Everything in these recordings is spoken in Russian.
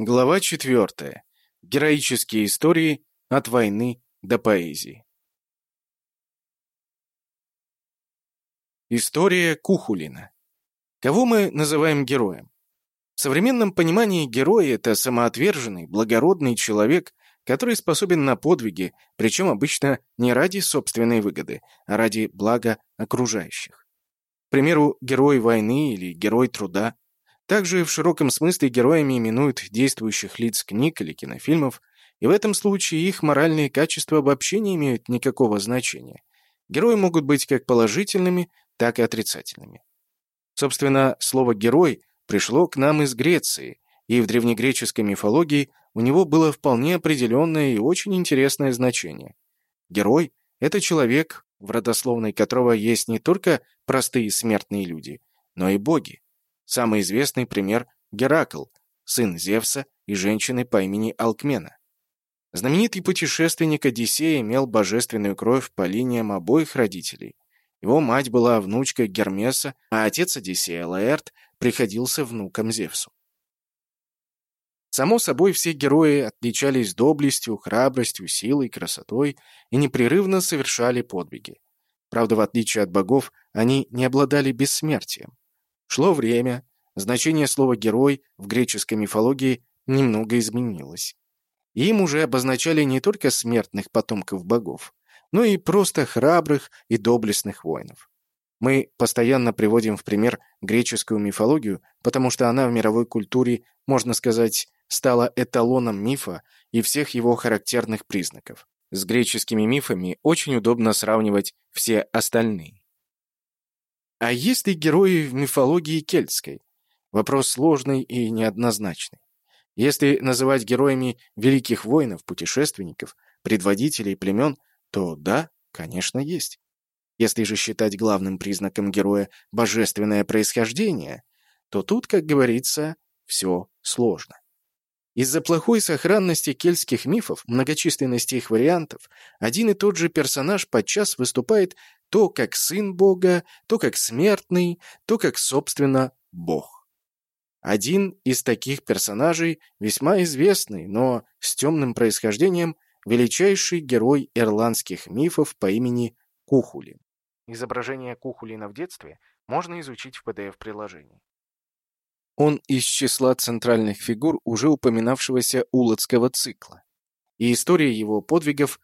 Глава 4. Героические истории от войны до поэзии. История Кухулина. Кого мы называем героем? В современном понимании герой – это самоотверженный, благородный человек, который способен на подвиги, причем обычно не ради собственной выгоды, а ради блага окружающих. К примеру, герой войны или герой труда – также в широком смысле героями именуют действующих лиц книг или кинофильмов, и в этом случае их моральные качества вообще не имеют никакого значения. Герои могут быть как положительными, так и отрицательными. Собственно, слово «герой» пришло к нам из Греции, и в древнегреческой мифологии у него было вполне определенное и очень интересное значение. Герой — это человек, в родословной которого есть не только простые смертные люди, но и боги. Самый известный пример – Геракл, сын Зевса и женщины по имени Алкмена. Знаменитый путешественник Одиссей имел божественную кровь по линиям обоих родителей. Его мать была внучкой Гермеса, а отец Одиссея, Лаэрт, приходился внуком Зевсу. Само собой, все герои отличались доблестью, храбростью, силой, красотой и непрерывно совершали подвиги. Правда, в отличие от богов, они не обладали бессмертием. Шло время, значение слова «герой» в греческой мифологии немного изменилось. Им уже обозначали не только смертных потомков богов, но и просто храбрых и доблестных воинов. Мы постоянно приводим в пример греческую мифологию, потому что она в мировой культуре, можно сказать, стала эталоном мифа и всех его характерных признаков. С греческими мифами очень удобно сравнивать все остальные. А есть ли герои в мифологии кельтской? Вопрос сложный и неоднозначный. Если называть героями великих воинов, путешественников, предводителей племен, то да, конечно, есть. Если же считать главным признаком героя божественное происхождение, то тут, как говорится, все сложно. Из-за плохой сохранности кельтских мифов, многочисленности их вариантов, один и тот же персонаж подчас выступает то как сын Бога, то как смертный, то как, собственно, Бог. Один из таких персонажей, весьма известный, но с темным происхождением, величайший герой ирландских мифов по имени Кухулин. Изображение Кухулина в детстве можно изучить в PDF-приложении. Он из числа центральных фигур уже упоминавшегося Улацкого цикла. И история его подвигов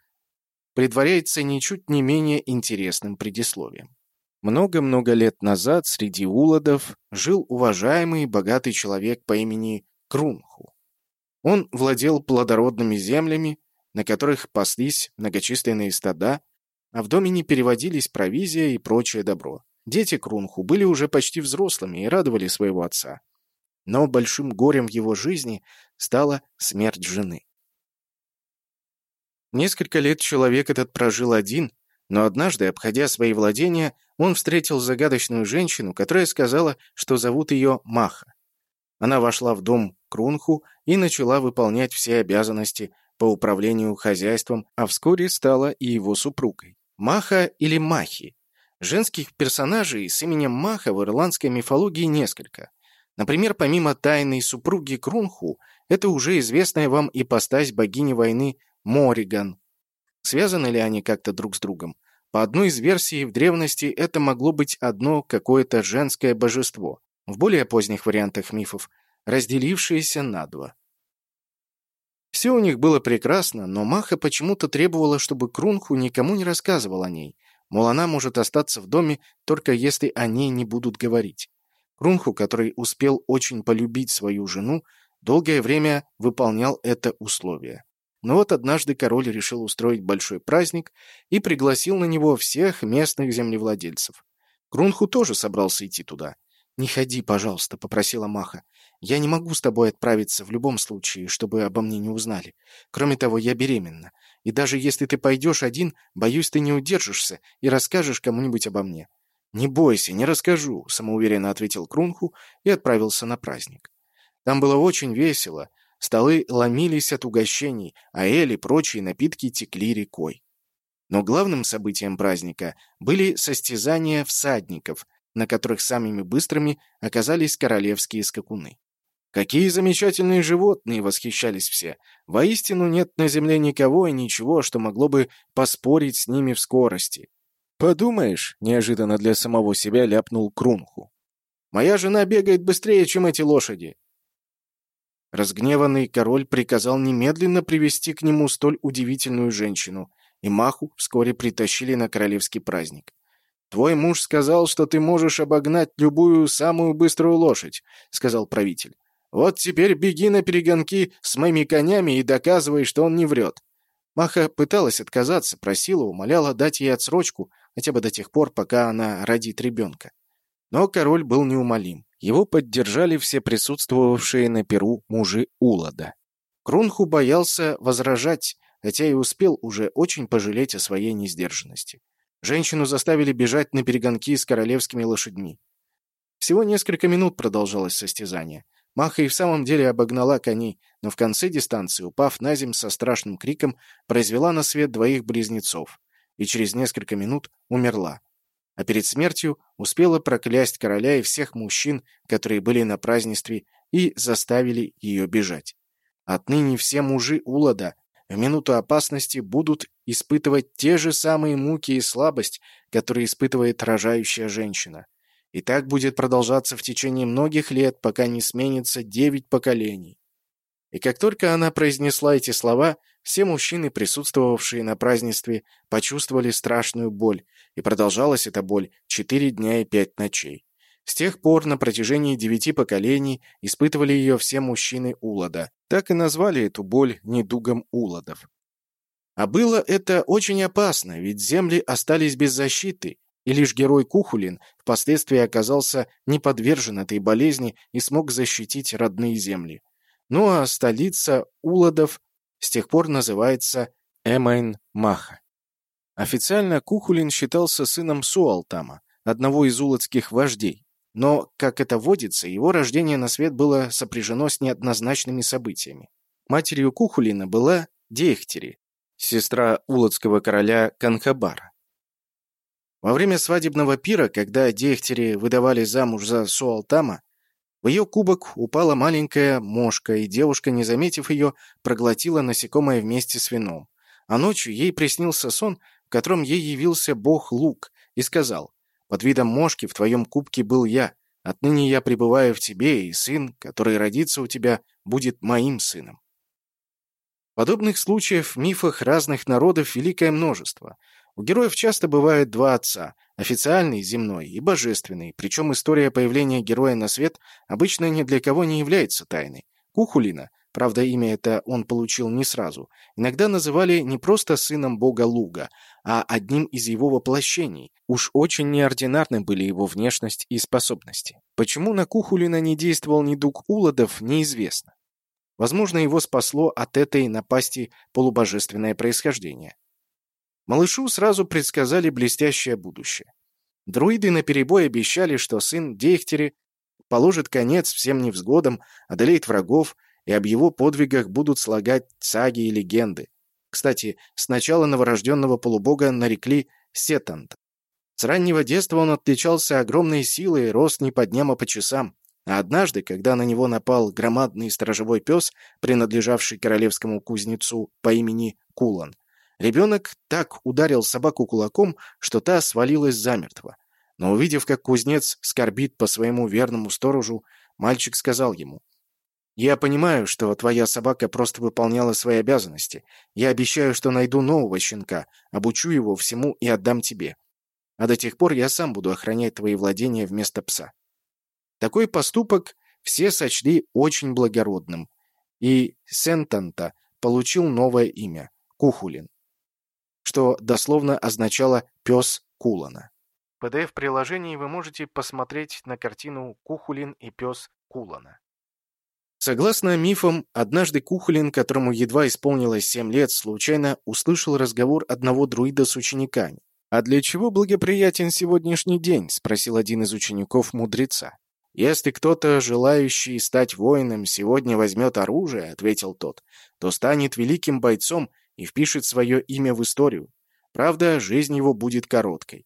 предваряется ничуть не менее интересным предисловием. Много-много лет назад среди уладов жил уважаемый и богатый человек по имени Крунху. Он владел плодородными землями, на которых паслись многочисленные стада, а в доме не переводились провизия и прочее добро. Дети Крунху были уже почти взрослыми и радовали своего отца. Но большим горем в его жизни стала смерть жены. Несколько лет человек этот прожил один, но однажды, обходя свои владения, он встретил загадочную женщину, которая сказала, что зовут ее Маха. Она вошла в дом Крунху и начала выполнять все обязанности по управлению хозяйством, а вскоре стала и его супругой. Маха или Махи. Женских персонажей с именем Маха в ирландской мифологии несколько. Например, помимо тайной супруги Крунху, это уже известная вам ипостась богини войны Мориган. Связаны ли они как-то друг с другом? По одной из версий, в древности это могло быть одно какое-то женское божество, в более поздних вариантах мифов, разделившееся на два. Все у них было прекрасно, но Маха почему-то требовала, чтобы Крунху никому не рассказывал о ней, мол, она может остаться в доме, только если о ней не будут говорить. Крунху, который успел очень полюбить свою жену, долгое время выполнял это условие. Но вот однажды король решил устроить большой праздник и пригласил на него всех местных землевладельцев. Крунху тоже собрался идти туда. «Не ходи, пожалуйста», — попросила Маха. «Я не могу с тобой отправиться в любом случае, чтобы обо мне не узнали. Кроме того, я беременна. И даже если ты пойдешь один, боюсь, ты не удержишься и расскажешь кому-нибудь обо мне. «Не бойся, не расскажу», — самоуверенно ответил Крунху и отправился на праздник. Там было очень весело. Столы ломились от угощений, а эль и прочие напитки текли рекой. Но главным событием праздника были состязания всадников, на которых самыми быстрыми оказались королевские скакуны. «Какие замечательные животные!» — восхищались все. «Воистину нет на земле никого и ничего, что могло бы поспорить с ними в скорости». «Подумаешь», — неожиданно для самого себя ляпнул Крунху. «Моя жена бегает быстрее, чем эти лошади». Разгневанный король приказал немедленно привести к нему столь удивительную женщину, и Маху вскоре притащили на королевский праздник. «Твой муж сказал, что ты можешь обогнать любую самую быструю лошадь», — сказал правитель. «Вот теперь беги на перегонки с моими конями и доказывай, что он не врет». Маха пыталась отказаться, просила, умоляла дать ей отсрочку, хотя бы до тех пор, пока она родит ребенка. Но король был неумолим. Его поддержали все присутствовавшие на Перу мужи Улада. Крунху боялся возражать, хотя и успел уже очень пожалеть о своей несдержанности. Женщину заставили бежать на перегонки с королевскими лошадьми. Всего несколько минут продолжалось состязание. Маха и в самом деле обогнала коней, но в конце дистанции, упав на землю со страшным криком, произвела на свет двоих близнецов и через несколько минут умерла. А перед смертью успела проклясть короля и всех мужчин, которые были на празднестве, и заставили ее бежать. Отныне все мужи Улада в минуту опасности будут испытывать те же самые муки и слабость, которые испытывает рожающая женщина. И так будет продолжаться в течение многих лет, пока не сменится девять поколений. И как только она произнесла эти слова, все мужчины, присутствовавшие на празднестве, почувствовали страшную боль, и продолжалась эта боль четыре дня и пять ночей. С тех пор на протяжении девяти поколений испытывали ее все мужчины Улада. Так и назвали эту боль недугом Уладов. А было это очень опасно, ведь земли остались без защиты, и лишь герой Кухулин впоследствии оказался не подвержен этой болезни и смог защитить родные земли. Ну а столица Уладов с тех пор называется Эмайн-Маха. Официально Кухулин считался сыном Суалтама, одного из улацких вождей. Но, как это водится, его рождение на свет было сопряжено с неоднозначными событиями. Матерью Кухулина была Дехтери, сестра улацкого короля Канхабара. Во время свадебного пира, когда Дехтери выдавали замуж за Суалтама, в ее кубок упала маленькая мошка, и девушка, не заметив ее, проглотила насекомое вместе с вином. А ночью ей приснился сон, в котором ей явился бог Лук и сказал под видом мошки в твоем кубке был я. Отныне я пребываю в тебе, и сын, который родится у тебя, будет моим сыном». Подобных случаев в мифах разных народов великое множество. У героев часто бывают два отца – официальный, земной, и божественный, причем история появления героя на свет обычно ни для кого не является тайной. Кухулина, правда имя это он получил не сразу, иногда называли не просто сыном бога Луга, а одним из его воплощений. Уж очень неординарны были его внешность и способности. Почему на Кухулина не действовал недуг Уладов, неизвестно. Возможно, его спасло от этой напасти полубожественное происхождение. Малышу сразу предсказали блестящее будущее. Друиды наперебой обещали, что сын Дейхтери положит конец всем невзгодам, одолеет врагов, и об его подвигах будут слагать саги и легенды. Кстати, сначала новорожденного полубога нарекли Сетант. С раннего детства он отличался огромной силой и рос не по дням, а по часам. А однажды, когда на него напал громадный сторожевой пес, принадлежавший королевскому кузнецу по имени Кулан, ребенок так ударил собаку кулаком, что та свалилась замертво. Но увидев, как кузнец скорбит по своему верному сторожу, мальчик сказал ему — я понимаю, что твоя собака просто выполняла свои обязанности. Я обещаю, что найду нового щенка, обучу его всему и отдам тебе. А до тех пор я сам буду охранять твои владения вместо пса». Такой поступок все сочли очень благородным, и Сентанта получил новое имя – Кухулин, что дословно означало «пес Кулана». В PDF-приложении вы можете посмотреть на картину «Кухулин и пес Кулана». Согласно мифам, однажды Кухолин, которому едва исполнилось семь лет, случайно услышал разговор одного друида с учениками. «А для чего благоприятен сегодняшний день?» — спросил один из учеников мудреца. «Если кто-то, желающий стать воином, сегодня возьмет оружие», — ответил тот, «то станет великим бойцом и впишет свое имя в историю. Правда, жизнь его будет короткой».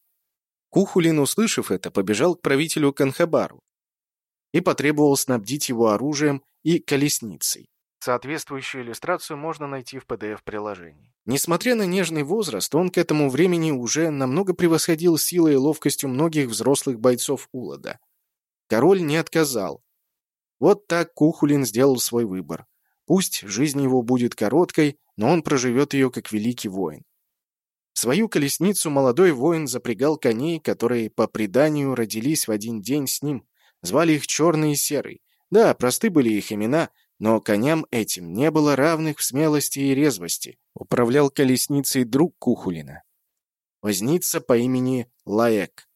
Кухулин, услышав это, побежал к правителю Канхабару. и потребовал снабдить его оружием и колесницей. Соответствующую иллюстрацию можно найти в PDF-приложении. Несмотря на нежный возраст, он к этому времени уже намного превосходил силой и ловкостью многих взрослых бойцов Улада. Король не отказал. Вот так Кухулин сделал свой выбор. Пусть жизнь его будет короткой, но он проживет ее как великий воин. свою колесницу молодой воин запрягал коней, которые, по преданию, родились в один день с ним. Звали их Черный и Серый. Да, просты были их имена, но коням этим не было равных в смелости и резвости. Управлял колесницей друг Кухулина. Возница по имени Лаек.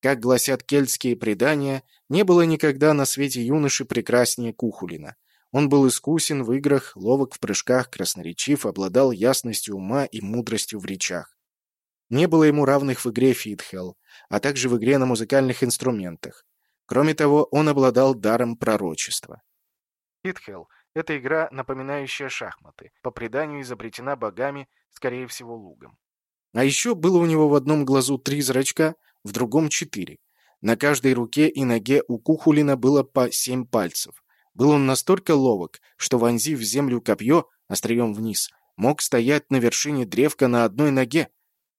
Как гласят кельтские предания, не было никогда на свете юноши прекраснее Кухулина. Он был искусен в играх, ловок в прыжках, красноречив, обладал ясностью ума и мудростью в речах. Не было ему равных в игре Фитхелл, а также в игре на музыкальных инструментах. Кроме того, он обладал даром пророчества. Фитхелл — это игра, напоминающая шахматы, по преданию изобретена богами, скорее всего, лугом. А еще было у него в одном глазу три зрачка, в другом четыре. На каждой руке и ноге у Кухулина было по семь пальцев. Был он настолько ловок, что, вонзив в землю копье, острием вниз, мог стоять на вершине древка на одной ноге.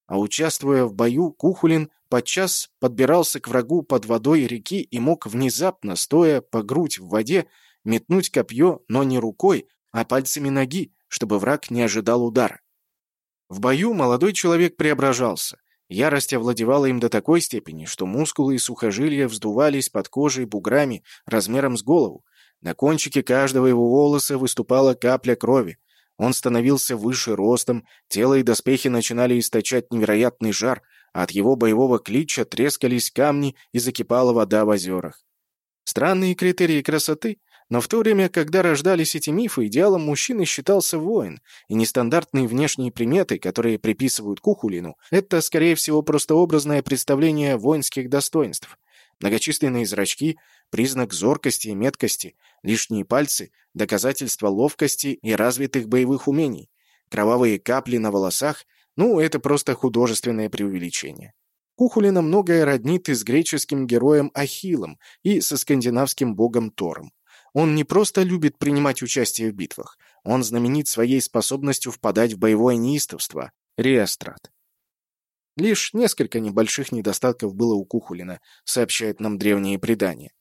А участвуя в бою, Кухулин подчас подбирался к врагу под водой реки и мог внезапно, стоя по грудь в воде, метнуть копье, но не рукой, а пальцами ноги, чтобы враг не ожидал удара. В бою молодой человек преображался. Ярость овладевала им до такой степени, что мускулы и сухожилия вздувались под кожей буграми размером с голову, на кончике каждого его волоса выступала капля крови. Он становился выше ростом, тело и доспехи начинали источать невероятный жар, а от его боевого клича трескались камни и закипала вода в озерах. Странные критерии красоты, но в то время, когда рождались эти мифы, идеалом мужчины считался воин, и нестандартные внешние приметы, которые приписывают Кухулину, это, скорее всего, просто образное представление воинских достоинств. Многочисленные зрачки — признак зоркости и меткости, лишние пальцы — доказательство ловкости и развитых боевых умений, кровавые капли на волосах — ну, это просто художественное преувеличение. Кухулина многое роднит и с греческим героем Ахиллом, и со скандинавским богом Тором. Он не просто любит принимать участие в битвах, он знаменит своей способностью впадать в боевое неистовство — реастрат. Лишь несколько небольших недостатков было у Кухулина, сообщают нам древние предания.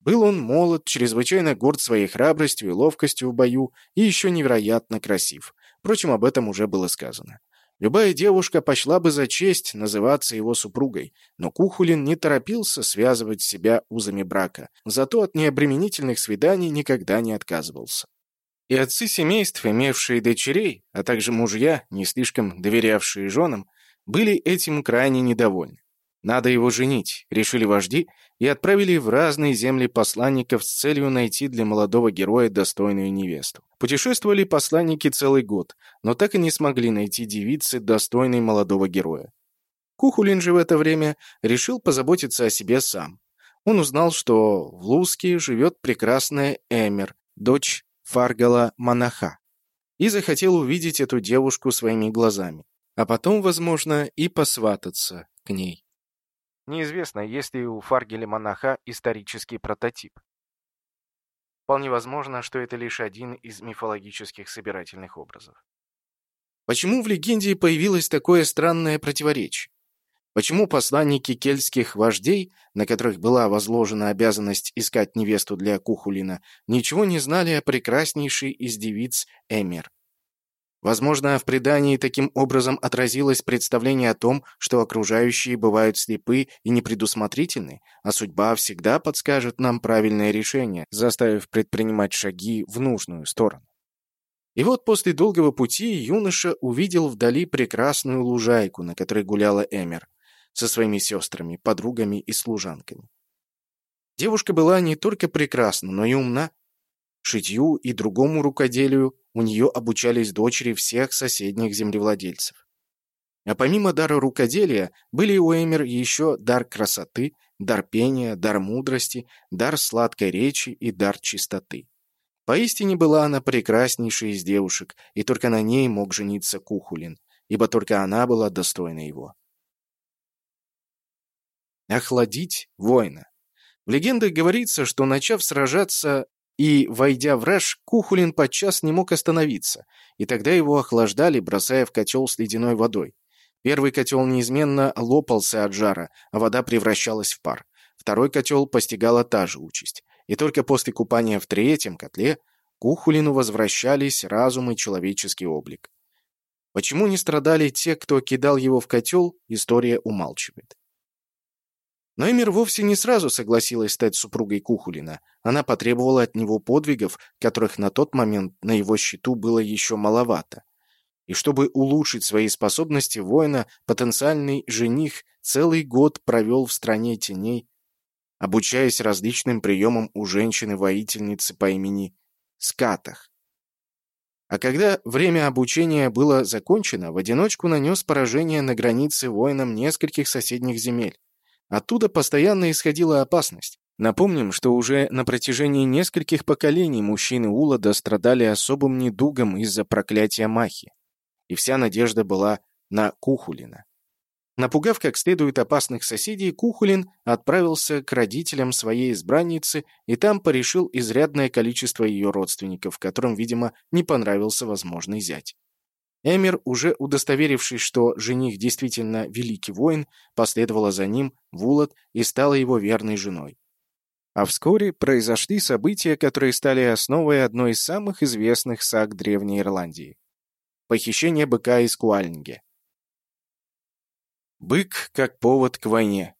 Был он молод, чрезвычайно горд своей храбростью и ловкостью в бою и еще невероятно красив. Впрочем, об этом уже было сказано. Любая девушка пошла бы за честь называться его супругой, но Кухулин не торопился связывать себя узами брака, зато от необременительных свиданий никогда не отказывался. И отцы семейств, имевшие дочерей, а также мужья, не слишком доверявшие женам, были этим крайне недовольны. Надо его женить, решили вожди, и отправили в разные земли посланников с целью найти для молодого героя достойную невесту. Путешествовали посланники целый год, но так и не смогли найти девицы, достойной молодого героя. Кухулин же в это время решил позаботиться о себе сам. Он узнал, что в Луске живет прекрасная Эмер, дочь Фаргала Манаха, и захотел увидеть эту девушку своими глазами а потом, возможно, и посвататься к ней. Неизвестно, есть ли у Фаргеля Монаха исторический прототип. Вполне возможно, что это лишь один из мифологических собирательных образов. Почему в легенде появилось такое странное противоречие? Почему посланники кельтских вождей, на которых была возложена обязанность искать невесту для Кухулина, ничего не знали о прекраснейшей из девиц Эмир? Возможно, в предании таким образом отразилось представление о том, что окружающие бывают слепы и непредусмотрительны, а судьба всегда подскажет нам правильное решение, заставив предпринимать шаги в нужную сторону. И вот после долгого пути юноша увидел вдали прекрасную лужайку, на которой гуляла Эмер со своими сестрами, подругами и служанками. Девушка была не только прекрасна, но и умна. Шитью и другому рукоделию у нее обучались дочери всех соседних землевладельцев. А помимо дара рукоделия, были у Эмер еще дар красоты, дар пения, дар мудрости, дар сладкой речи и дар чистоты. Поистине была она прекраснейшей из девушек, и только на ней мог жениться Кухулин, ибо только она была достойна его. Охладить воина. В легендах говорится, что, начав сражаться и, войдя в раж, Кухулин подчас не мог остановиться, и тогда его охлаждали, бросая в котел с ледяной водой. Первый котел неизменно лопался от жара, а вода превращалась в пар. Второй котел постигала та же участь. И только после купания в третьем котле Кухулину возвращались разум и человеческий облик. Почему не страдали те, кто кидал его в котел, история умалчивает. Но Эмир вовсе не сразу согласилась стать супругой Кухулина. Она потребовала от него подвигов, которых на тот момент на его счету было еще маловато. И чтобы улучшить свои способности воина, потенциальный жених целый год провел в стране теней, обучаясь различным приемам у женщины-воительницы по имени Скатах. А когда время обучения было закончено, в одиночку нанес поражение на границе воинам нескольких соседних земель. Оттуда постоянно исходила опасность. Напомним, что уже на протяжении нескольких поколений мужчины Улада страдали особым недугом из-за проклятия Махи. И вся надежда была на Кухулина. Напугав как следует опасных соседей, Кухулин отправился к родителям своей избранницы и там порешил изрядное количество ее родственников, которым, видимо, не понравился возможный зять. Эмир, уже удостоверившись, что жених действительно великий воин, последовала за ним в Улад и стала его верной женой. А вскоре произошли события, которые стали основой одной из самых известных саг Древней Ирландии – похищение быка из Куальнге. Бык как повод к войне.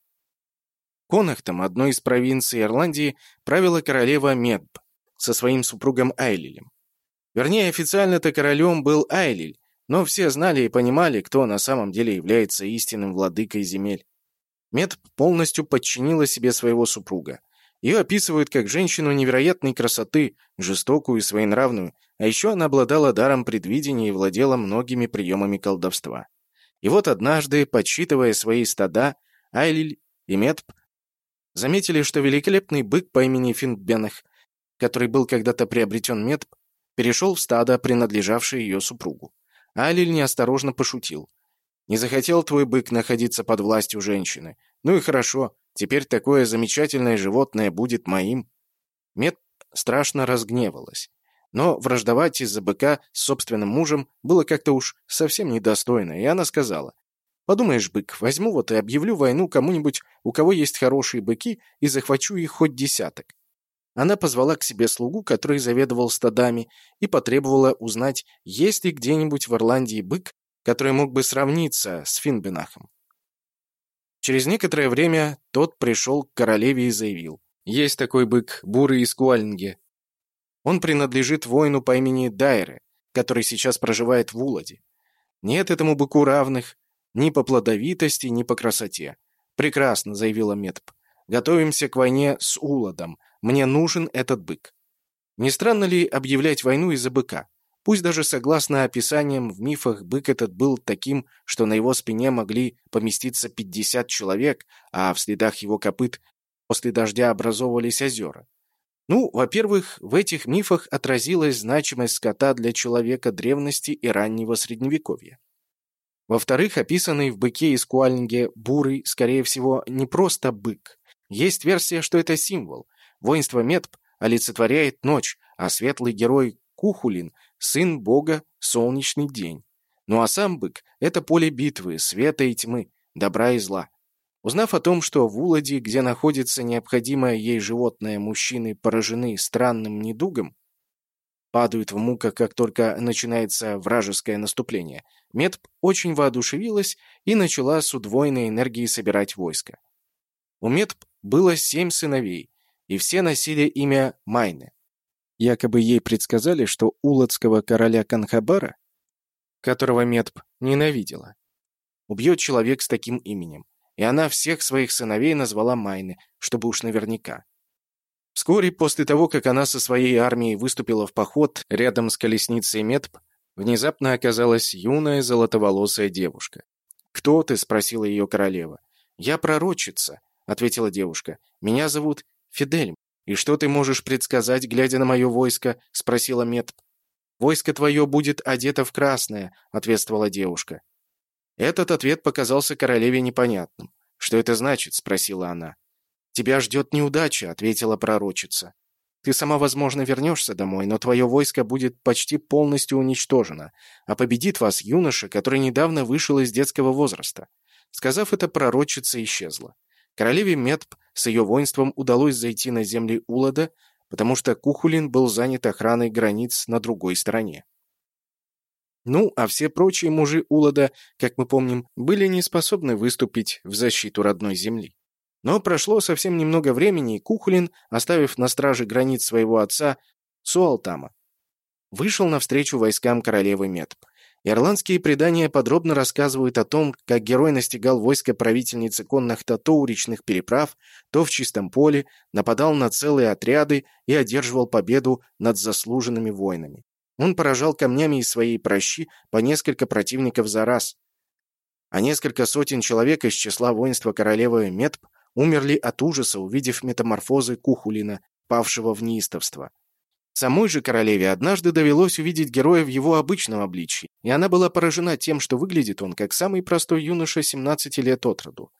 Конахтом, одной из провинций Ирландии, правила королева Медб со своим супругом Айлилем. Вернее, официально-то королем был Айлиль, но все знали и понимали, кто на самом деле является истинным владыкой земель. Медб полностью подчинила себе своего супруга. Ее описывают как женщину невероятной красоты, жестокую и своенравную, а еще она обладала даром предвидения и владела многими приемами колдовства. И вот однажды, подсчитывая свои стада, Айлиль и Метп заметили, что великолепный бык по имени Финбенах, который был когда-то приобретен Метп, перешел в стадо, принадлежавшее ее супругу. Айлиль неосторожно пошутил. «Не захотел твой бык находиться под властью женщины. Ну и хорошо, теперь такое замечательное животное будет моим». Мед страшно разгневалась. Но враждовать из-за быка с собственным мужем было как-то уж совсем недостойно, и она сказала, «Подумаешь, бык, возьму вот и объявлю войну кому-нибудь, у кого есть хорошие быки, и захвачу их хоть десяток». Она позвала к себе слугу, который заведовал стадами, и потребовала узнать, есть ли где-нибудь в Ирландии бык, который мог бы сравниться с Финбенахом. Через некоторое время тот пришел к королеве и заявил, «Есть такой бык, бурый из Куальнге, он принадлежит воину по имени Дайре, который сейчас проживает в Уладе. Нет этому быку равных ни по плодовитости, ни по красоте. Прекрасно, заявила Метп. Готовимся к войне с Уладом. Мне нужен этот бык. Не странно ли объявлять войну из-за быка? Пусть даже согласно описаниям в мифах бык этот был таким, что на его спине могли поместиться 50 человек, а в следах его копыт после дождя образовывались озера. Ну, во-первых, в этих мифах отразилась значимость скота для человека древности и раннего средневековья. Во-вторых, описанный в быке из Куальнге бурый, скорее всего, не просто бык. Есть версия, что это символ. Воинство Метб олицетворяет ночь, а светлый герой Кухулин – сын бога солнечный день. Ну а сам бык – это поле битвы, света и тьмы, добра и зла. Узнав о том, что в Уладе, где находится необходимое ей животное, мужчины поражены странным недугом, падают в муках, как только начинается вражеское наступление, Медб очень воодушевилась и начала с удвоенной энергией собирать войско. У Медб было семь сыновей, и все носили имя Майны. Якобы ей предсказали, что уладского короля Конхобара, которого Медб ненавидела, убьет человек с таким именем и она всех своих сыновей назвала Майны, чтобы уж наверняка. Вскоре после того, как она со своей армией выступила в поход рядом с колесницей Метб, внезапно оказалась юная золотоволосая девушка. «Кто ты?» — спросила ее королева. «Я пророчица», — ответила девушка. «Меня зовут Фидель. И что ты можешь предсказать, глядя на мое войско?» — спросила Метб. «Войско твое будет одето в красное», — ответствовала девушка. Этот ответ показался королеве непонятным. «Что это значит?» — спросила она. «Тебя ждет неудача», — ответила пророчица. «Ты сама, возможно, вернешься домой, но твое войско будет почти полностью уничтожено, а победит вас юноша, который недавно вышел из детского возраста». Сказав это, пророчица исчезла. Королеве Метп с ее воинством удалось зайти на земли Улада, потому что Кухулин был занят охраной границ на другой стороне. Ну, а все прочие мужи Улада, как мы помним, были не способны выступить в защиту родной земли. Но прошло совсем немного времени, и Кухулин, оставив на страже границ своего отца, Суалтама, вышел навстречу войскам королевы Метп. Ирландские предания подробно рассказывают о том, как герой настигал войско правительницы конных-то то у речных переправ, то в чистом поле, нападал на целые отряды и одерживал победу над заслуженными воинами. Он поражал камнями из своей прощи по несколько противников за раз. А несколько сотен человек из числа воинства королевы Метп умерли от ужаса, увидев метаморфозы Кухулина, павшего в неистовство. Самой же королеве однажды довелось увидеть героя в его обычном обличье, и она была поражена тем, что выглядит он как самый простой юноша 17 лет от роду.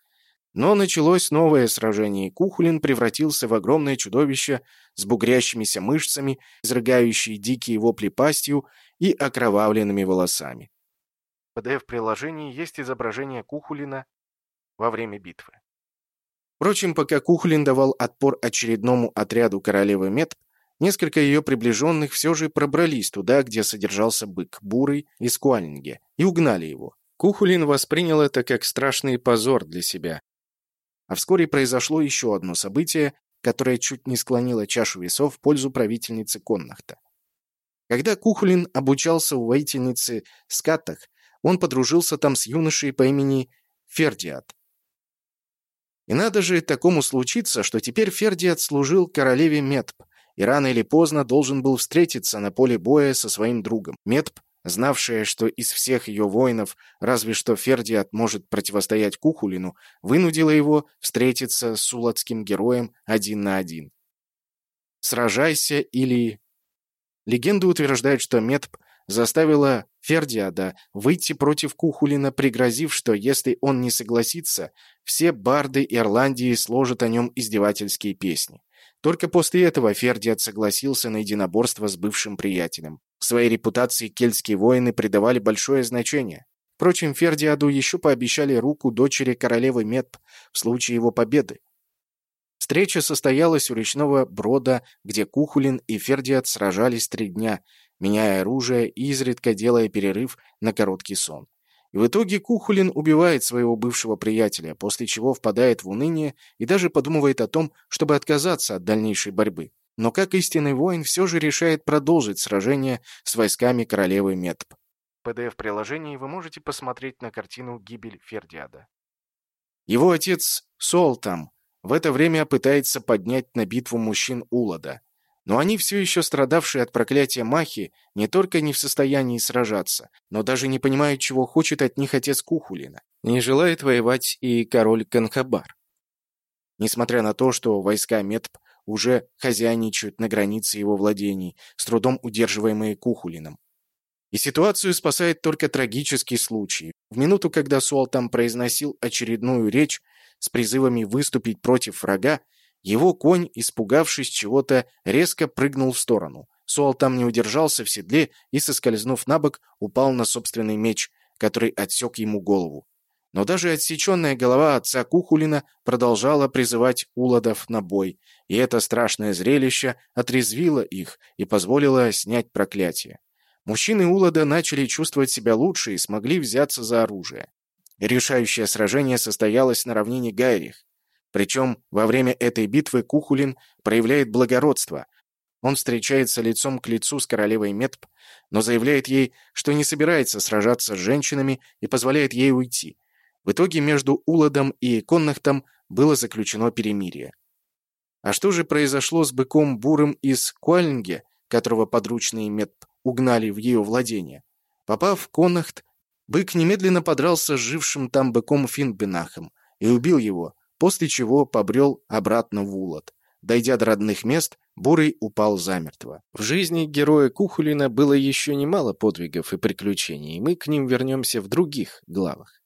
Но началось новое сражение, и Кухулин превратился в огромное чудовище с бугрящимися мышцами, изрыгающие дикие вопли пастью и окровавленными волосами. В PDF-приложении есть изображение Кухулина во время битвы. Впрочем, пока Кухулин давал отпор очередному отряду королевы Мед, несколько ее приближенных все же пробрались туда, где содержался бык Бурый из Куальнге, и угнали его. Кухулин воспринял это как страшный позор для себя, а вскоре произошло еще одно событие, которое чуть не склонило чашу весов в пользу правительницы Коннахта. Когда Кухулин обучался у воительницы Скаттах, он подружился там с юношей по имени Фердиат. И надо же такому случиться, что теперь Фердиат служил королеве Метб, и рано или поздно должен был встретиться на поле боя со своим другом. Метб знавшая, что из всех ее воинов разве что Фердиат может противостоять Кухулину, вынудила его встретиться с сулатским героем один на один. «Сражайся или...» Легенда утверждает, что Метб заставила Фердиада выйти против Кухулина, пригрозив, что если он не согласится, все барды Ирландии сложат о нем издевательские песни. Только после этого Фердиат согласился на единоборство с бывшим приятелем. Своей репутации кельтские воины придавали большое значение. Впрочем, Фердиаду еще пообещали руку дочери королевы Метп в случае его победы. Встреча состоялась у речного брода, где Кухулин и Фердиат сражались три дня, меняя оружие и изредка делая перерыв на короткий сон. И в итоге Кухулин убивает своего бывшего приятеля, после чего впадает в уныние и даже подумывает о том, чтобы отказаться от дальнейшей борьбы. Но как истинный воин все же решает продолжить сражение с войсками королевы Метп. В PDF-приложении вы можете посмотреть на картину «Гибель Фердиада». Его отец Солтам в это время пытается поднять на битву мужчин Улада, но они все еще страдавшие от проклятия Махи не только не в состоянии сражаться, но даже не понимают, чего хочет от них отец Кухулина. Не желает воевать и король Канхабар. Несмотря на то, что войска Метп уже хозяйничают на границе его владений, с трудом удерживаемые Кухулином. И ситуацию спасает только трагический случай. В минуту, когда Суалтам произносил очередную речь с призывами выступить против врага, его конь, испугавшись чего-то, резко прыгнул в сторону. Суалтам не удержался в седле и, соскользнув на бок, упал на собственный меч, который отсек ему голову. Но даже отсеченная голова отца Кухулина продолжала призывать уладов на бой, и это страшное зрелище отрезвило их и позволило снять проклятие. Мужчины Улада начали чувствовать себя лучше и смогли взяться за оружие. Решающее сражение состоялось на равнине Гайрих. Причем во время этой битвы Кухулин проявляет благородство. Он встречается лицом к лицу с королевой Метп, но заявляет ей, что не собирается сражаться с женщинами и позволяет ей уйти. В итоге между Уладом и Коннахтом было заключено перемирие. А что же произошло с быком Бурым из Куальнге, которого подручные Метп угнали в ее владение? Попав в Коннахт, бык немедленно подрался с жившим там быком Финбенахом и убил его, после чего побрел обратно в Улад. Дойдя до родных мест, Бурый упал замертво. В жизни героя Кухулина было еще немало подвигов и приключений, и мы к ним вернемся в других главах.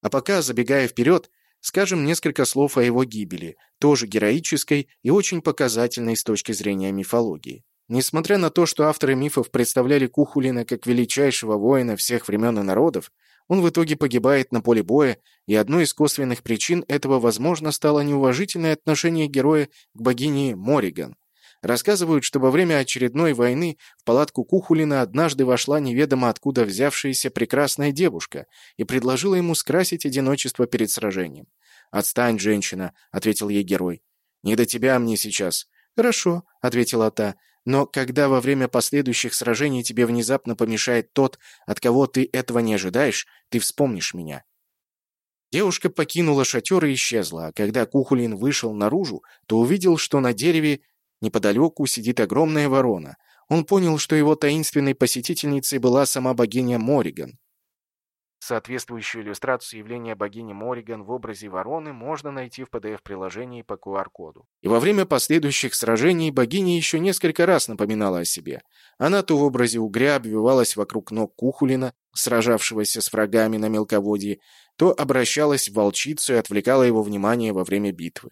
А пока, забегая вперед, скажем несколько слов о его гибели, тоже героической и очень показательной с точки зрения мифологии. Несмотря на то, что авторы мифов представляли Кухулина как величайшего воина всех времен и народов, он в итоге погибает на поле боя, и одной из косвенных причин этого, возможно, стало неуважительное отношение героя к богине Мориган. Рассказывают, что во время очередной войны в палатку Кухулина однажды вошла неведомо откуда взявшаяся прекрасная девушка и предложила ему скрасить одиночество перед сражением. «Отстань, женщина», — ответил ей герой. «Не до тебя мне сейчас». «Хорошо», — ответила та, но когда во время последующих сражений тебе внезапно помешает тот, от кого ты этого не ожидаешь, ты вспомнишь меня». Девушка покинула шатер и исчезла, а когда Кухулин вышел наружу, то увидел, что на дереве неподалеку сидит огромная ворона. Он понял, что его таинственной посетительницей была сама богиня Мориган. Соответствующую иллюстрацию явления богини Мориган в образе вороны можно найти в PDF-приложении по QR-коду. И во время последующих сражений богиня еще несколько раз напоминала о себе. Она то в образе угря обвивалась вокруг ног Кухулина, сражавшегося с врагами на мелководье, то обращалась в волчицу и отвлекала его внимание во время битвы.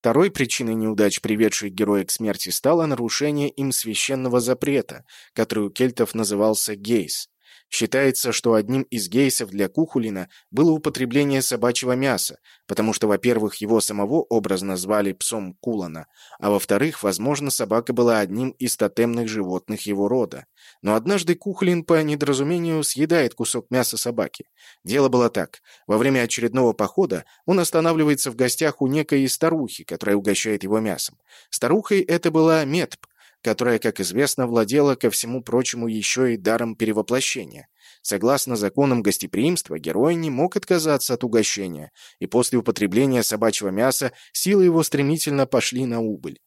Второй причиной неудач, приведшей героя к смерти, стало нарушение им священного запрета, который у кельтов назывался гейс. Считается, что одним из гейсов для Кухулина было употребление собачьего мяса, потому что, во-первых, его самого образно звали псом Кулана, а во-вторых, возможно, собака была одним из тотемных животных его рода. Но однажды Кухлин по недоразумению съедает кусок мяса собаки. Дело было так. Во время очередного похода он останавливается в гостях у некой старухи, которая угощает его мясом. Старухой это была Метб, которая, как известно, владела ко всему прочему еще и даром перевоплощения. Согласно законам гостеприимства, герой не мог отказаться от угощения, и после употребления собачьего мяса силы его стремительно пошли на убыль.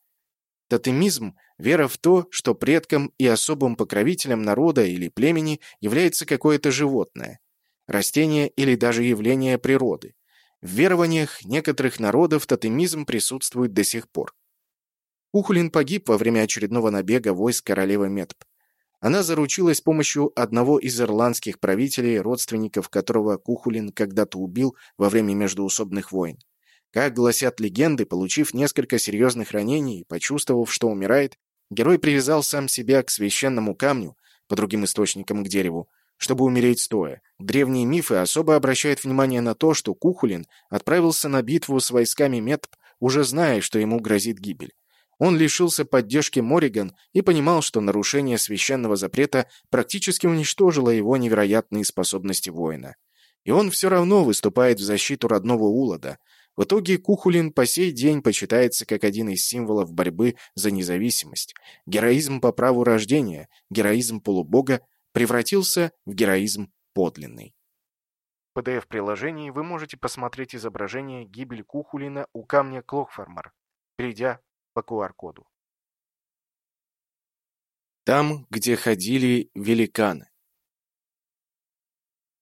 Тотемизм – вера в то, что предком и особым покровителем народа или племени является какое-то животное, растение или даже явление природы. В верованиях некоторых народов тотемизм присутствует до сих пор. Ухулин погиб во время очередного набега войск королевы Метб. Она заручилась помощью одного из ирландских правителей, родственников которого Кухулин когда-то убил во время междуусобных войн. Как гласят легенды, получив несколько серьезных ранений и почувствовав, что умирает, герой привязал сам себя к священному камню, по другим источникам к дереву, чтобы умереть стоя. Древние мифы особо обращают внимание на то, что Кухулин отправился на битву с войсками Метб, уже зная, что ему грозит гибель. Он лишился поддержки Мориган и понимал, что нарушение священного запрета практически уничтожило его невероятные способности воина. И он все равно выступает в защиту родного Улада. В итоге Кухулин по сей день почитается как один из символов борьбы за независимость. Героизм по праву рождения, героизм полубога превратился в героизм подлинный. В PDF-приложении вы можете посмотреть изображение гибель Кухулина у камня Клохфармар, перейдя по QR-коду. Там, где ходили великаны.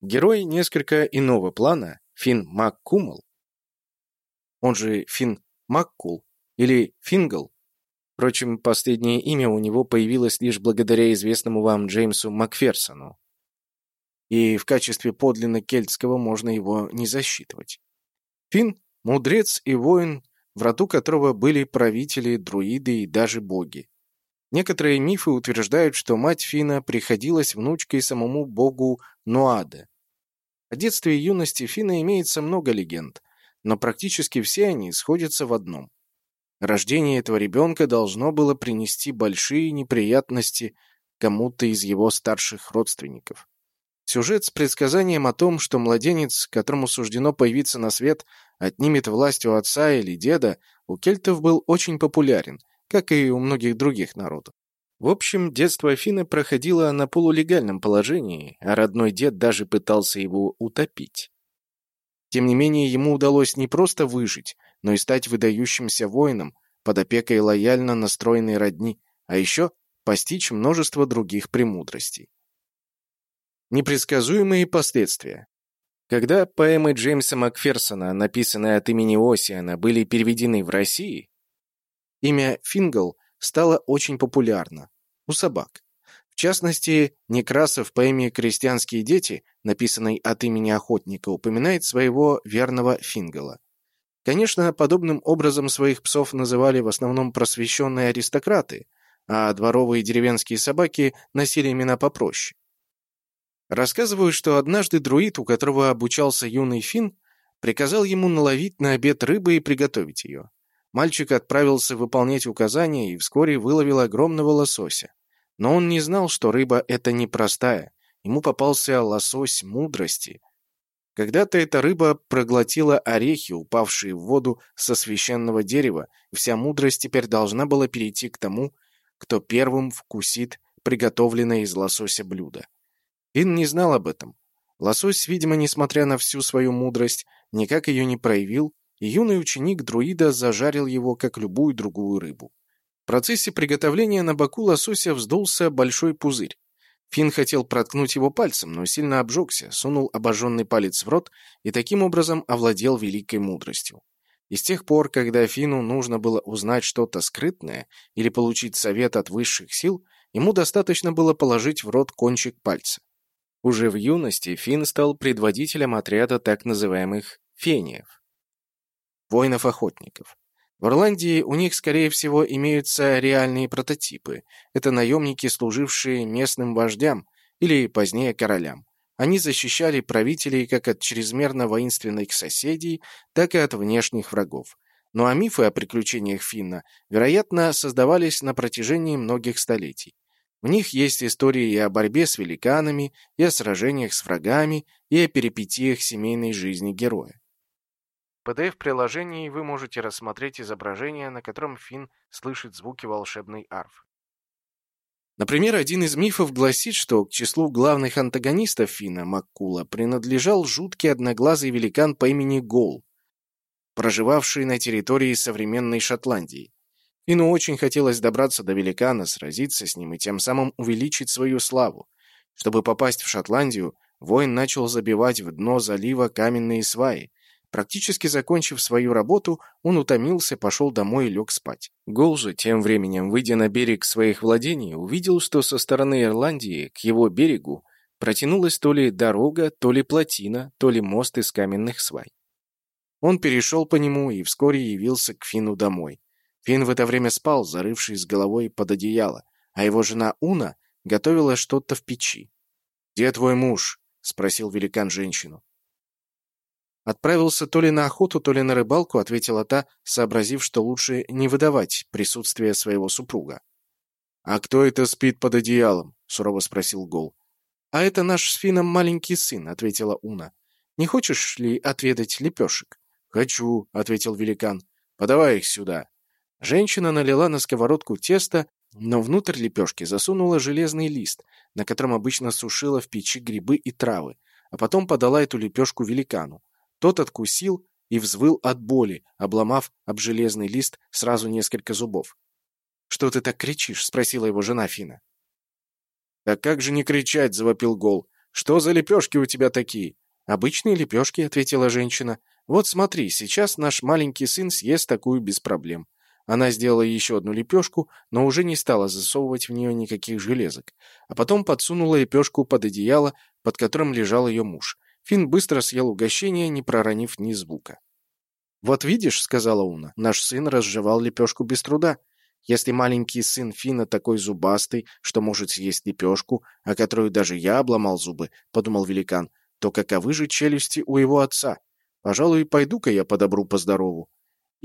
Герой несколько иного плана, Финн МакКумл, он же Финн Маккул или Фингл, впрочем, последнее имя у него появилось лишь благодаря известному вам Джеймсу Макферсону, и в качестве подлинно кельтского можно его не засчитывать. Финн – мудрец и воин в роду которого были правители, друиды и даже боги. Некоторые мифы утверждают, что мать Фина приходилась внучкой самому богу Нуаде. О детстве и юности Фина имеется много легенд, но практически все они сходятся в одном. Рождение этого ребенка должно было принести большие неприятности кому-то из его старших родственников. Сюжет с предсказанием о том, что младенец, которому суждено появиться на свет, отнимет власть у отца или деда, у кельтов был очень популярен, как и у многих других народов. В общем, детство Афины проходило на полулегальном положении, а родной дед даже пытался его утопить. Тем не менее, ему удалось не просто выжить, но и стать выдающимся воином под опекой лояльно настроенной родни, а еще постичь множество других премудростей. Непредсказуемые последствия. Когда поэмы Джеймса Макферсона, написанные от имени Осиана, были переведены в России, имя Фингл стало очень популярно у собак. В частности, Некрасов в поэме «Крестьянские дети», написанной от имени охотника, упоминает своего верного Фингала. Конечно, подобным образом своих псов называли в основном просвещенные аристократы, а дворовые деревенские собаки носили имена попроще. Рассказывают, что однажды друид, у которого обучался юный Фин, приказал ему наловить на обед рыбы и приготовить ее. Мальчик отправился выполнять указания и вскоре выловил огромного лосося. Но он не знал, что рыба — это непростая. Ему попался лосось мудрости. Когда-то эта рыба проглотила орехи, упавшие в воду со священного дерева, и вся мудрость теперь должна была перейти к тому, кто первым вкусит приготовленное из лосося блюдо. Ин не знал об этом. Лосось, видимо, несмотря на всю свою мудрость, никак ее не проявил, и юный ученик друида зажарил его, как любую другую рыбу. В процессе приготовления на боку лосося вздулся большой пузырь. Финн хотел проткнуть его пальцем, но сильно обжегся, сунул обожженный палец в рот и таким образом овладел великой мудростью. И с тех пор, когда Фину нужно было узнать что-то скрытное или получить совет от высших сил, ему достаточно было положить в рот кончик пальца. Уже в юности Фин стал предводителем отряда так называемых «фениев» — воинов-охотников. В Ирландии у них, скорее всего, имеются реальные прототипы. Это наемники, служившие местным вождям или позднее королям. Они защищали правителей как от чрезмерно воинственных соседей, так и от внешних врагов. Ну а мифы о приключениях Финна, вероятно, создавались на протяжении многих столетий. В них есть истории и о борьбе с великанами, и о сражениях с врагами, и о перипетиях семейной жизни героя. В PDF-приложении вы можете рассмотреть изображение, на котором Финн слышит звуки волшебной арфы. Например, один из мифов гласит, что к числу главных антагонистов Фина Маккула принадлежал жуткий одноглазый великан по имени Гол, проживавший на территории современной Шотландии. Фину очень хотелось добраться до великана, сразиться с ним и тем самым увеличить свою славу. Чтобы попасть в Шотландию, воин начал забивать в дно залива каменные сваи, Практически закончив свою работу, он утомился, пошел домой и лег спать. Гол же, тем временем, выйдя на берег своих владений, увидел, что со стороны Ирландии к его берегу протянулась то ли дорога, то ли плотина, то ли мост из каменных свай. Он перешел по нему и вскоре явился к Фину домой. Фин в это время спал, зарывшись головой под одеяло, а его жена Уна готовила что-то в печи. «Где твой муж?» — спросил великан женщину. «Отправился то ли на охоту, то ли на рыбалку», — ответила та, сообразив, что лучше не выдавать присутствие своего супруга. «А кто это спит под одеялом?» — сурово спросил Гол. «А это наш с Фином маленький сын», — ответила Уна. «Не хочешь ли отведать лепешек?» «Хочу», — ответил великан. «Подавай их сюда». Женщина налила на сковородку тесто, но внутрь лепешки засунула железный лист, на котором обычно сушила в печи грибы и травы, а потом подала эту лепешку великану. Тот откусил и взвыл от боли, обломав об железный лист сразу несколько зубов. «Что ты так кричишь?» — спросила его жена Фина. «Так как же не кричать?» — завопил Гол. «Что за лепешки у тебя такие?» «Обычные лепешки», — ответила женщина. «Вот смотри, сейчас наш маленький сын съест такую без проблем». Она сделала еще одну лепешку, но уже не стала засовывать в нее никаких железок, а потом подсунула лепешку под одеяло, под которым лежал ее муж. Финн быстро съел угощение, не проронив ни звука. «Вот видишь», — сказала Уна, — «наш сын разжевал лепешку без труда. Если маленький сын Фина такой зубастый, что может съесть лепешку, о которую даже я обломал зубы», — подумал великан, — «то каковы же челюсти у его отца? Пожалуй, пойду-ка я по добру, по здорову».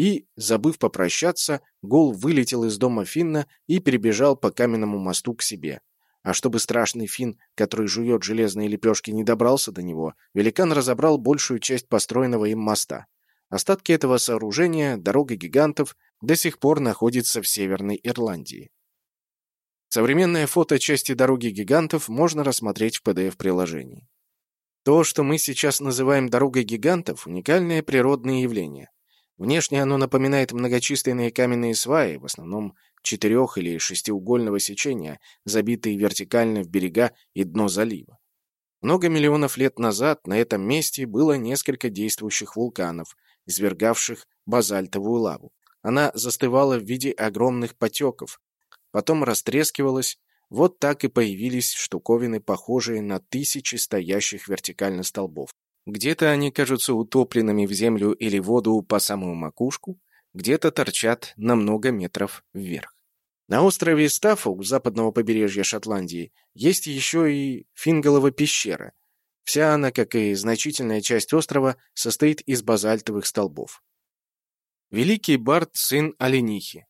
И, забыв попрощаться, Гол вылетел из дома Финна и перебежал по каменному мосту к себе. А чтобы страшный фин, который жует железные лепешки, не добрался до него, великан разобрал большую часть построенного им моста. Остатки этого сооружения, дорога гигантов, до сих пор находятся в Северной Ирландии. Современное фото части дороги гигантов можно рассмотреть в PDF-приложении. То, что мы сейчас называем дорогой гигантов, уникальное природное явление. Внешне оно напоминает многочисленные каменные сваи, в основном четырех- или шестиугольного сечения, забитые вертикально в берега и дно залива. Много миллионов лет назад на этом месте было несколько действующих вулканов, извергавших базальтовую лаву. Она застывала в виде огромных потеков, потом растрескивалась, Вот так и появились штуковины, похожие на тысячи стоящих вертикально столбов. Где-то они кажутся утопленными в землю или воду по самую макушку, где-то торчат на много метров вверх. На острове Стаффолк, западного побережья Шотландии, есть еще и Фингалова пещера. Вся она, как и значительная часть острова, состоит из базальтовых столбов. Великий Барт – сын Оленихи.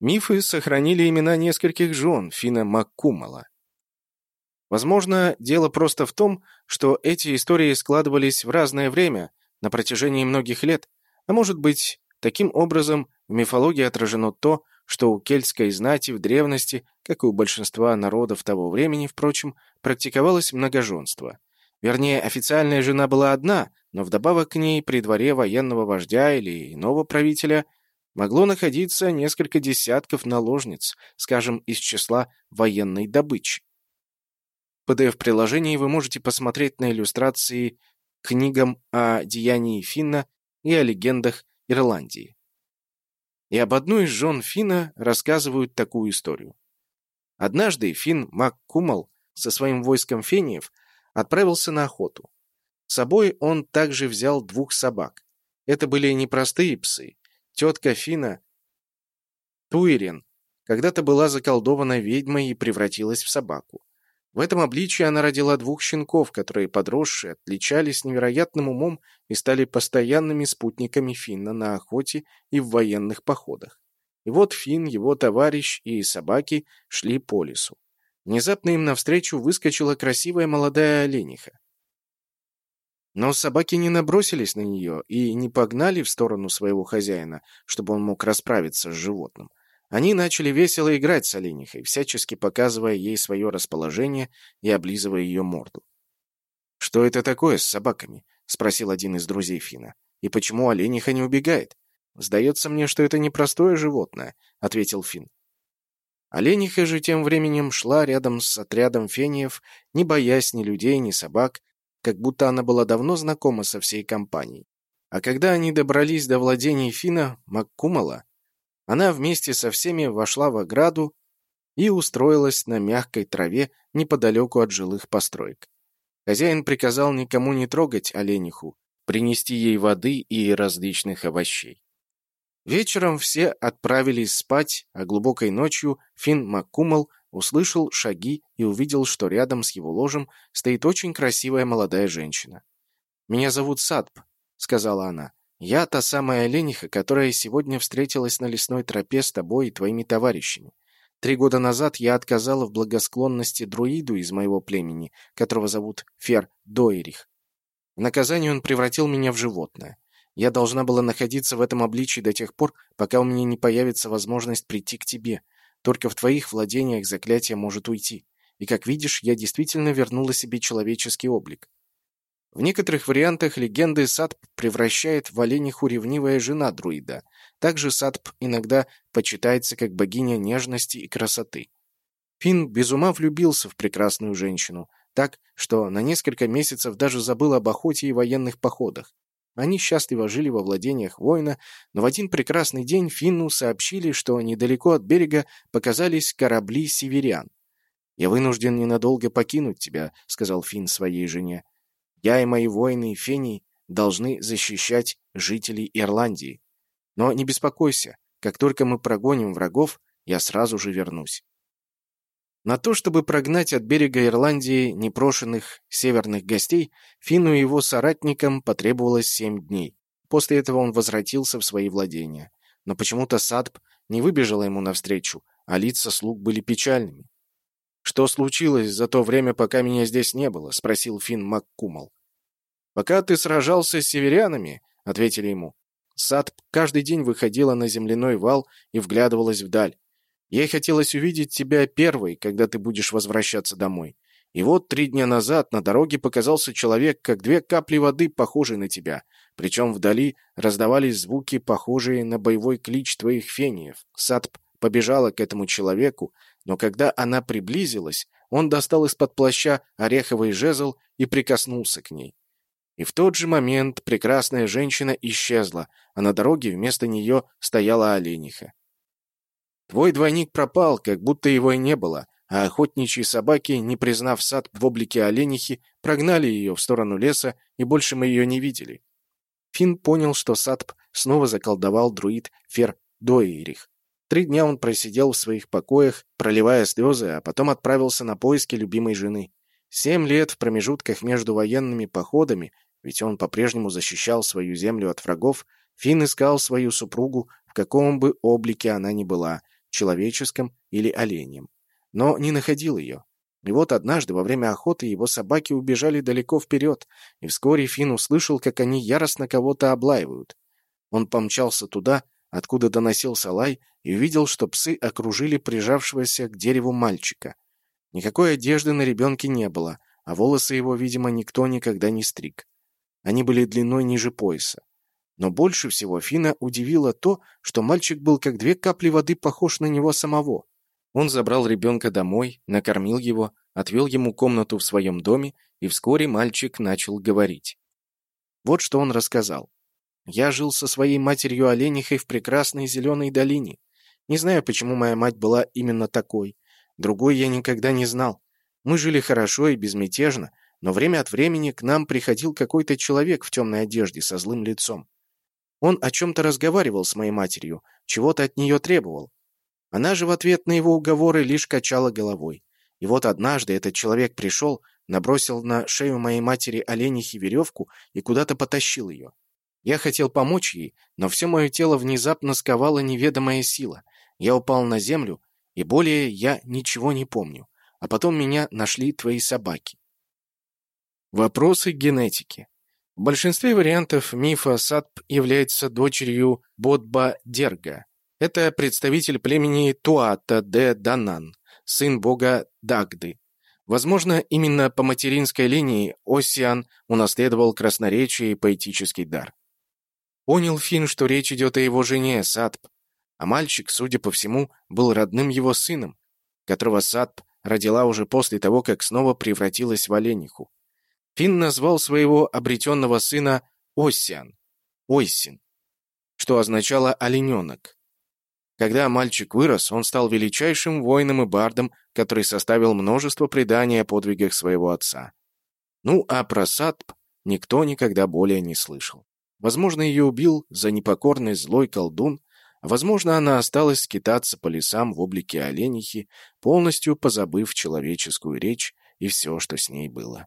Мифы сохранили имена нескольких жен Фина Маккумала. Возможно, дело просто в том, что эти истории складывались в разное время, на протяжении многих лет, а может быть, таким образом в мифологии отражено то, что у кельтской знати в древности, как и у большинства народов того времени, впрочем, практиковалось многоженство. Вернее, официальная жена была одна, но вдобавок к ней при дворе военного вождя или иного правителя могло находиться несколько десятков наложниц, скажем, из числа военной добычи. PDF-приложении вы можете посмотреть на иллюстрации книгам о деянии Финна и о легендах Ирландии. И об одной из жен Фина рассказывают такую историю. Однажды Фин МакКумал со своим войском фениев отправился на охоту. С собой он также взял двух собак. Это были непростые псы. Тетка Фина, Туирин, когда-то была заколдована ведьмой и превратилась в собаку. В этом обличии она родила двух щенков, которые, подросшие, отличались невероятным умом и стали постоянными спутниками Финна на охоте и в военных походах. И вот Финн, его товарищ и собаки шли по лесу. Внезапно им навстречу выскочила красивая молодая олениха. Но собаки не набросились на нее и не погнали в сторону своего хозяина, чтобы он мог расправиться с животным. Они начали весело играть с оленихой, всячески показывая ей свое расположение и облизывая ее морду. «Что это такое с собаками?» — спросил один из друзей Фина. «И почему олениха не убегает?» «Сдается мне, что это непростое животное», — ответил Фин. Олениха же тем временем шла рядом с отрядом фениев, не боясь ни людей, ни собак, как будто она была давно знакома со всей компанией. А когда они добрались до владений Фина, Маккумала, она вместе со всеми вошла в ограду и устроилась на мягкой траве неподалеку от жилых построек. Хозяин приказал никому не трогать олениху, принести ей воды и различных овощей. Вечером все отправились спать, а глубокой ночью Финн Маккумал услышал шаги и увидел, что рядом с его ложем стоит очень красивая молодая женщина. «Меня зовут Садб», — сказала она. Я та самая олениха, которая сегодня встретилась на лесной тропе с тобой и твоими товарищами. Три года назад я отказала в благосклонности друиду из моего племени, которого зовут Фер Дойрих. В наказание он превратил меня в животное. Я должна была находиться в этом обличии до тех пор, пока у меня не появится возможность прийти к тебе. Только в твоих владениях заклятие может уйти. И, как видишь, я действительно вернула себе человеческий облик. В некоторых вариантах легенды Садп превращает в олениху ревнивая жена друида. Также Садп иногда почитается как богиня нежности и красоты. Финн без ума влюбился в прекрасную женщину, так, что на несколько месяцев даже забыл об охоте и военных походах. Они счастливо жили во владениях воина, но в один прекрасный день Финну сообщили, что недалеко от берега показались корабли северян. «Я вынужден ненадолго покинуть тебя», — сказал Финн своей жене. Я и мои воины фении должны защищать жителей Ирландии. Но не беспокойся, как только мы прогоним врагов, я сразу же вернусь. На то, чтобы прогнать от берега Ирландии непрошенных северных гостей, Финну и его соратникам потребовалось семь дней. После этого он возвратился в свои владения. Но почему-то Садб не выбежала ему навстречу, а лица слуг были печальными. «Что случилось за то время, пока меня здесь не было?» — спросил Финн Маккумал. «Пока ты сражался с северянами», — ответили ему. Сад каждый день выходила на земляной вал и вглядывалась вдаль. Ей хотелось увидеть тебя первой, когда ты будешь возвращаться домой. И вот три дня назад на дороге показался человек, как две капли воды, похожий на тебя. Причем вдали раздавались звуки, похожие на боевой клич твоих фениев. Садп побежала к этому человеку, но когда она приблизилась, он достал из-под плаща ореховый жезл и прикоснулся к ней. И в тот же момент прекрасная женщина исчезла, а на дороге вместо нее стояла олениха. Твой двойник пропал, как будто его и не было, а охотничьи собаки, не признав сад в облике оленихи, прогнали ее в сторону леса, и больше мы ее не видели. Финн понял, что Садб снова заколдовал друид Фер Доирих. Три дня он просидел в своих покоях, проливая слезы, а потом отправился на поиски любимой жены. Семь лет в промежутках между военными походами, ведь он по-прежнему защищал свою землю от врагов, Финн искал свою супругу, в каком бы облике она ни была, человеческом или оленем. Но не находил ее. И вот однажды во время охоты его собаки убежали далеко вперед, и вскоре Финн услышал, как они яростно кого-то облаивают. Он помчался туда, откуда доносился лай, и увидел, что псы окружили прижавшегося к дереву мальчика. Никакой одежды на ребенке не было, а волосы его, видимо, никто никогда не стриг. Они были длиной ниже пояса. Но больше всего Фина удивило то, что мальчик был как две капли воды похож на него самого. Он забрал ребенка домой, накормил его, отвел ему комнату в своем доме, и вскоре мальчик начал говорить. Вот что он рассказал. «Я жил со своей матерью Оленихой в прекрасной зеленой долине. Не знаю, почему моя мать была именно такой. Другой я никогда не знал. Мы жили хорошо и безмятежно, но время от времени к нам приходил какой-то человек в темной одежде со злым лицом. Он о чем-то разговаривал с моей матерью, чего-то от нее требовал. Она же в ответ на его уговоры лишь качала головой. И вот однажды этот человек пришел, набросил на шею моей матери оленихи веревку и куда-то потащил ее. Я хотел помочь ей, но все мое тело внезапно сковала неведомая сила. Я упал на землю, и более я ничего не помню. А потом меня нашли твои собаки. Вопросы генетики. В большинстве вариантов мифа Сатп является дочерью Бодба-Дерга. Это представитель племени Туата де Данан, сын бога Дагды. Возможно, именно по материнской линии Осиан унаследовал красноречие и поэтический дар. Понял Финн, что речь идет о его жене Сатп, а мальчик, судя по всему, был родным его сыном, которого Сатп родила уже после того, как снова превратилась в олениху. Финн назвал своего обретенного сына Оссиан, Ойсин, что означало «олененок». Когда мальчик вырос, он стал величайшим воином и бардом, который составил множество преданий о подвигах своего отца. Ну, а про Сатп никто никогда более не слышал. Возможно, ее убил за непокорный злой колдун, а возможно, она осталась скитаться по лесам в облике оленихи, полностью позабыв человеческую речь и все, что с ней было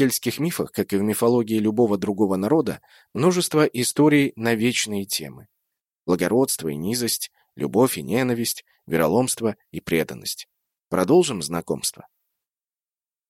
кельтских мифах, как и в мифологии любого другого народа, множество историй на вечные темы. Благородство и низость, любовь и ненависть, вероломство и преданность. Продолжим знакомство.